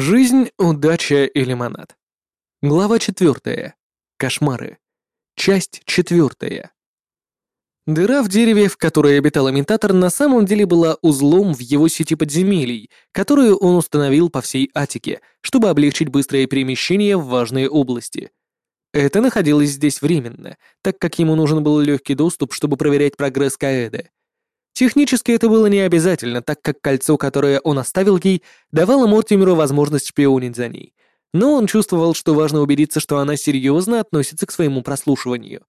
Жизнь, удача и лимонад. Глава четвертая. Кошмары. Часть четвертая. Дыра в дереве, в которой обитал имитатор, на самом деле была узлом в его сети подземелий, которую он установил по всей Атике, чтобы облегчить быстрое перемещение в важные области. Это находилось здесь временно, так как ему нужен был легкий доступ, чтобы проверять прогресс Каэды. Технически это было не обязательно, так как кольцо, которое он оставил ей, давало Мортимеру возможность шпионить за ней. Но он чувствовал, что важно убедиться, что она серьезно относится к своему прослушиванию.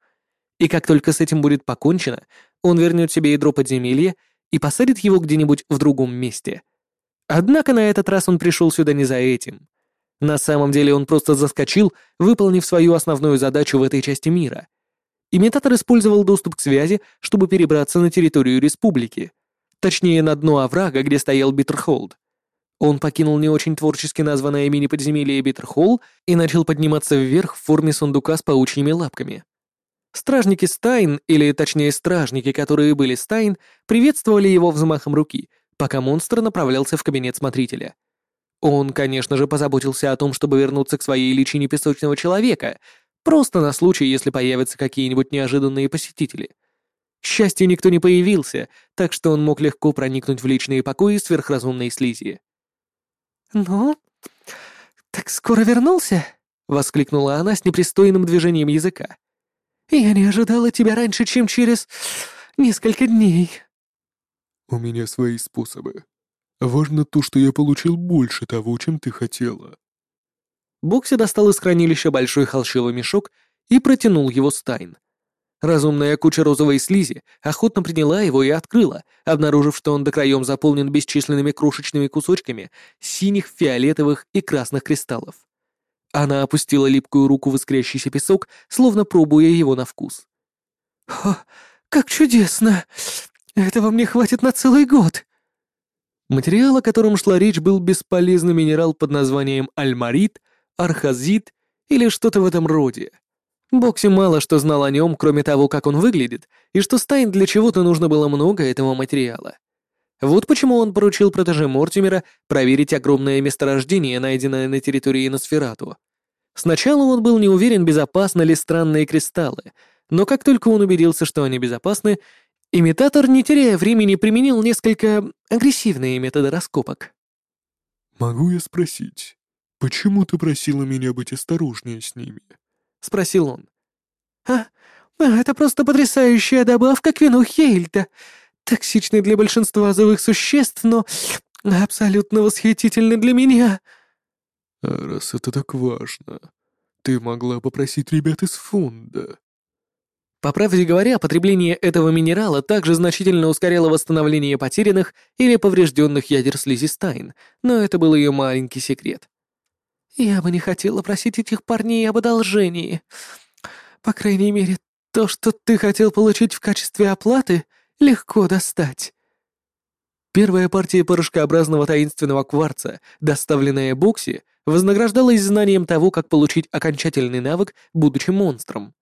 И как только с этим будет покончено, он вернет себе ядро подземелья и посадит его где-нибудь в другом месте. Однако на этот раз он пришел сюда не за этим. На самом деле он просто заскочил, выполнив свою основную задачу в этой части мира — Имитатор использовал доступ к связи, чтобы перебраться на территорию республики. Точнее, на дно оврага, где стоял Биттерхолд. Он покинул не очень творчески названное мини-подземелье Биттерхолд и начал подниматься вверх в форме сундука с паучьими лапками. Стражники Стайн, или точнее стражники, которые были Стайн, приветствовали его взмахом руки, пока монстр направлялся в кабинет смотрителя. Он, конечно же, позаботился о том, чтобы вернуться к своей личине песочного человека, Просто на случай, если появятся какие-нибудь неожиданные посетители. К счастью, никто не появился, так что он мог легко проникнуть в личные покои сверхразумной слизи. «Ну, так скоро вернулся?» — воскликнула она с непристойным движением языка. «Я не ожидала тебя раньше, чем через несколько дней». «У меня свои способы. Важно то, что я получил больше того, чем ты хотела», Бокси достал из хранилища большой холщовый мешок и протянул его Стайн. Разумная куча розовой слизи охотно приняла его и открыла, обнаружив, что он до краем заполнен бесчисленными крошечными кусочками синих, фиолетовых и красных кристаллов. Она опустила липкую руку в искрящийся песок, словно пробуя его на вкус. «О, как чудесно! Этого мне хватит на целый год!» Материал, о котором шла речь, был бесполезный минерал под названием альмарит, архазит или что-то в этом роде. Бокси мало что знал о нем, кроме того, как он выглядит, и что Стайн для чего-то нужно было много этого материала. Вот почему он поручил протеже Мортимера проверить огромное месторождение, найденное на территории Носферату. Сначала он был не уверен, безопасны ли странные кристаллы, но как только он убедился, что они безопасны, имитатор, не теряя времени, применил несколько агрессивные методы раскопок. «Могу я спросить, «Почему ты просила меня быть осторожнее с ними?» — спросил он. «А, это просто потрясающая добавка к вину Хейльта. Токсичный для большинства живых существ, но абсолютно восхитительный для меня». «А раз это так важно, ты могла попросить ребят из фонда». По правде говоря, потребление этого минерала также значительно ускоряло восстановление потерянных или поврежденных ядер слизи Стайн, но это был ее маленький секрет. Я бы не хотела просить этих парней об одолжении. По крайней мере, то, что ты хотел получить в качестве оплаты, легко достать». Первая партия порошкообразного таинственного кварца, доставленная Бокси, вознаграждалась знанием того, как получить окончательный навык, будучи монстром.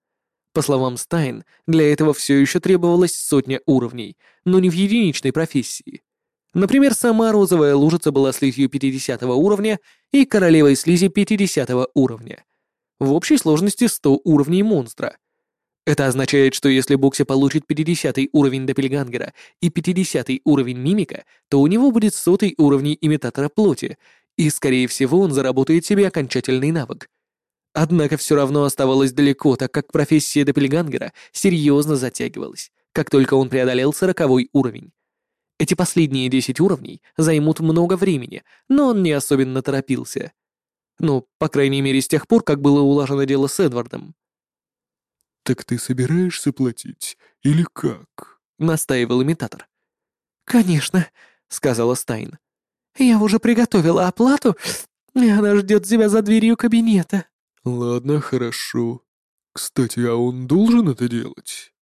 По словам Стайн, для этого все еще требовалось сотня уровней, но не в единичной профессии. Например, сама розовая лужица была слизью 50 уровня и королевой слизи 50 уровня. В общей сложности 100 уровней монстра. Это означает, что если Бокси получит 50 уровень Доппельгангера и 50 уровень Мимика, то у него будет 100 уровень имитатора плоти, и, скорее всего, он заработает себе окончательный навык. Однако все равно оставалось далеко, так как профессия Доппельгангера серьезно затягивалась, как только он преодолел 40 уровень. Эти последние десять уровней займут много времени, но он не особенно торопился. Ну, по крайней мере, с тех пор, как было улажено дело с Эдвардом. «Так ты собираешься платить, или как?» — настаивал имитатор. «Конечно», — сказала Стайн. «Я уже приготовила оплату, и она ждет тебя за дверью кабинета». «Ладно, хорошо. Кстати, а он должен это делать?»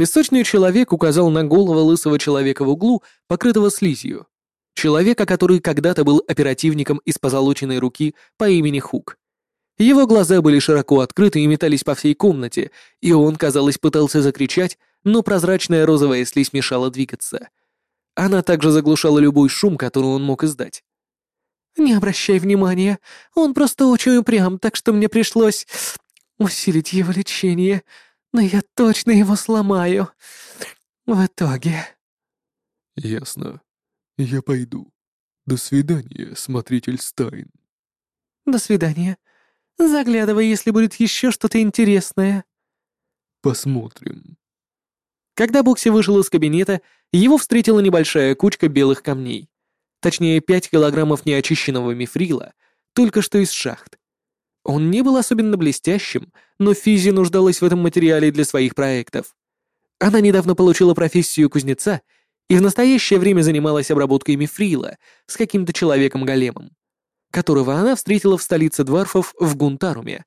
Песочный человек указал на голову лысого человека в углу, покрытого слизью. Человека, который когда-то был оперативником из позолоченной руки по имени Хук. Его глаза были широко открыты и метались по всей комнате, и он, казалось, пытался закричать, но прозрачная розовая слизь мешала двигаться. Она также заглушала любой шум, который он мог издать. Не обращай внимания, он просто очень упрям, так что мне пришлось усилить его лечение, но я точно его сломаю. В итоге...» «Ясно. Я пойду. До свидания, смотритель Стайн». «До свидания. Заглядывай, если будет еще что-то интересное». «Посмотрим». Когда Бокси вышел из кабинета, его встретила небольшая кучка белых камней. Точнее, 5 килограммов неочищенного мифрила, только что из шахт. Он не был особенно блестящим, но Физи нуждалась в этом материале для своих проектов. Она недавно получила профессию кузнеца и в настоящее время занималась обработкой мифрила с каким-то человеком-големом, которого она встретила в столице Дварфов в Гунтаруме.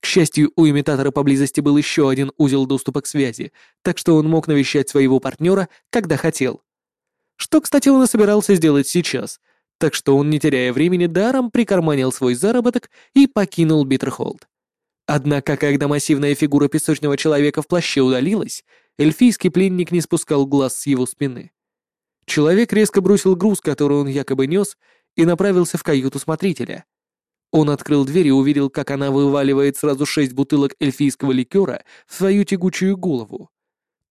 К счастью, у имитатора поблизости был еще один узел доступа к связи, так что он мог навещать своего партнера, когда хотел. Что, кстати, он и собирался сделать сейчас, так что он, не теряя времени, даром прикарманил свой заработок и покинул Биттерхолд. Однако, когда массивная фигура песочного человека в плаще удалилась, эльфийский пленник не спускал глаз с его спины. Человек резко бросил груз, который он якобы нес, и направился в каюту смотрителя. Он открыл дверь и увидел, как она вываливает сразу шесть бутылок эльфийского ликера в свою тягучую голову.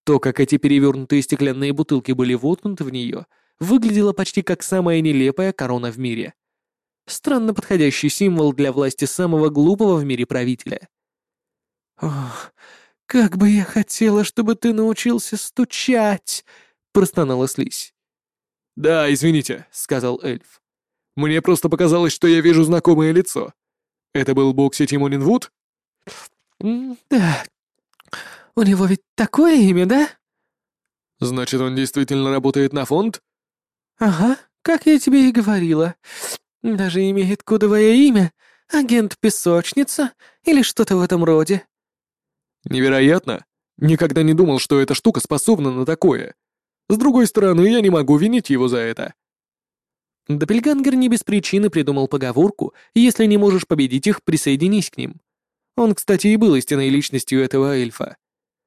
То, как эти перевернутые стеклянные бутылки были воткнуты в нее, выглядело почти как самая нелепая корона в мире. Странно подходящий символ для власти самого глупого в мире правителя. «Ох, как бы я хотела, чтобы ты научился стучать!» — простонала слизь. «Да, извините», — сказал эльф. «Мне просто показалось, что я вижу знакомое лицо. Это был Бокси Тимонин Вуд?» «Да, у него ведь такое имя, да?» «Значит, он действительно работает на фонд?» «Ага, как я тебе и говорила. Даже имеет кодовое имя. Агент Песочница или что-то в этом роде». «Невероятно. Никогда не думал, что эта штука способна на такое. С другой стороны, я не могу винить его за это». Доппельгангер не без причины придумал поговорку «Если не можешь победить их, присоединись к ним». Он, кстати, и был истинной личностью этого эльфа.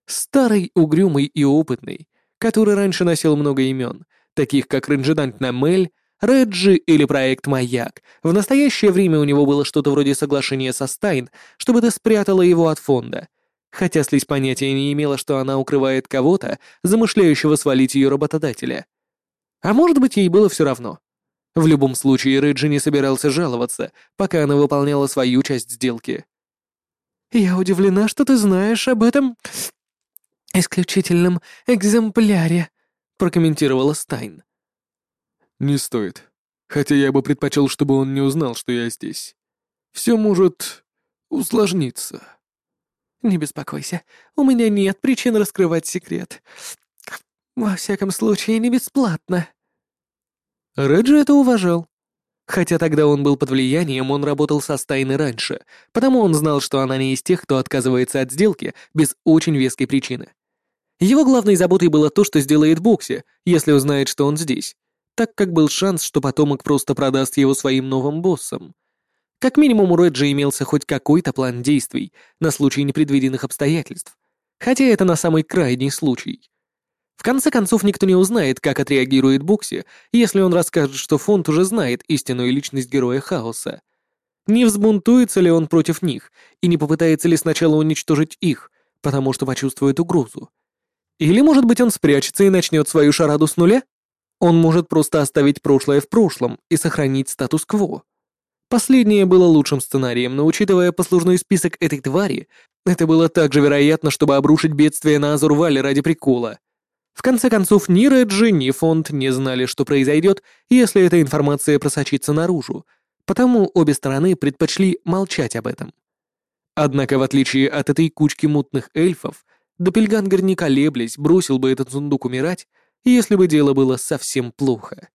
Старый, угрюмый и опытный, который раньше носил много имен, таких как Ренджидант Намель, Реджи или проект «Маяк». В настоящее время у него было что-то вроде соглашения со Стайн, чтобы ты спрятала его от фонда. Хотя слизь понятия не имела, что она укрывает кого-то, замышляющего свалить ее работодателя. А может быть, ей было все равно. В любом случае, Реджи не собирался жаловаться, пока она выполняла свою часть сделки. «Я удивлена, что ты знаешь об этом исключительном экземпляре», — прокомментировала Стайн. «Не стоит. Хотя я бы предпочел, чтобы он не узнал, что я здесь. Все может усложниться». «Не беспокойся, у меня нет причин раскрывать секрет. Во всяком случае, не бесплатно». Реджи это уважал. Хотя тогда он был под влиянием, он работал со Стайной раньше, потому он знал, что она не из тех, кто отказывается от сделки без очень веской причины. Его главной заботой было то, что сделает Бокси, если узнает, что он здесь, так как был шанс, что потомок просто продаст его своим новым боссам. Как минимум у Реджи имелся хоть какой-то план действий на случай непредвиденных обстоятельств, хотя это на самый крайний случай. В конце концов, никто не узнает, как отреагирует Бокси, если он расскажет, что фонд уже знает истинную личность героя Хаоса. Не взбунтуется ли он против них, и не попытается ли сначала уничтожить их, потому что почувствует угрозу. Или, может быть, он спрячется и начнет свою шараду с нуля? Он может просто оставить прошлое в прошлом и сохранить статус-кво. Последнее было лучшим сценарием, но учитывая послужной список этой твари, это было также вероятно, чтобы обрушить бедствие на Азурвале ради прикола. В конце концов, ни Реджи, ни Фонд не знали, что произойдет, если эта информация просочится наружу, потому обе стороны предпочли молчать об этом. Однако, в отличие от этой кучки мутных эльфов, Доппельгангер не колеблясь бросил бы этот сундук умирать, если бы дело было совсем плохо.